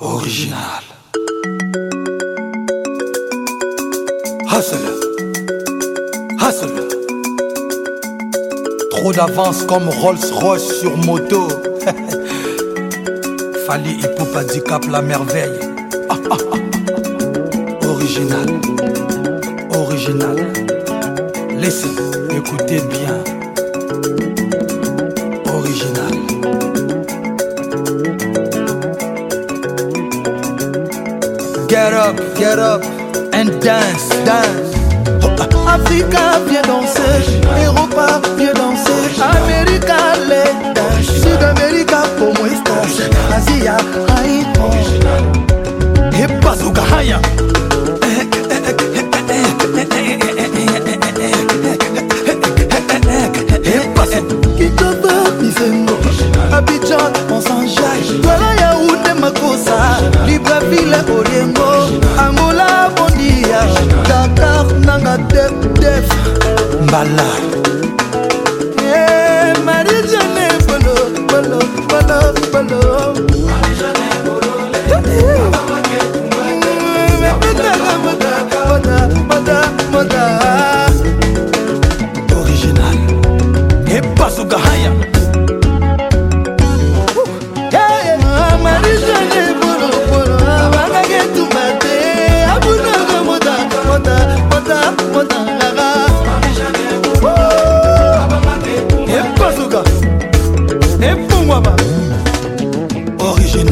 Original. Hustle. Hustle. Trop d'avance comme Rolls-Royce sur moto. Fali Ipupa Cap la merveille. Original. Original. Laissez, écoutez bien. Get up, get up and dance, dance. Africa, viens danser. Europa, viens danser. America, let dance. Sud-America, como estás? Asia, Haya. Kitoko, Bisengo. Abidjan, on s'enjaille. Douala, Yaoundé, Makosa. Libreville, Oriengo. Angola, Bondia. Dakar, Nanga, Def, Def. Mbala. Eh, Marie-Jeanne, Bolo, Bolo, Bolo, Bolo.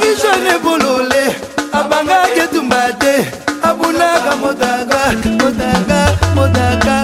avishone bolole abangaki etumba te abunaka motaka motaka motaka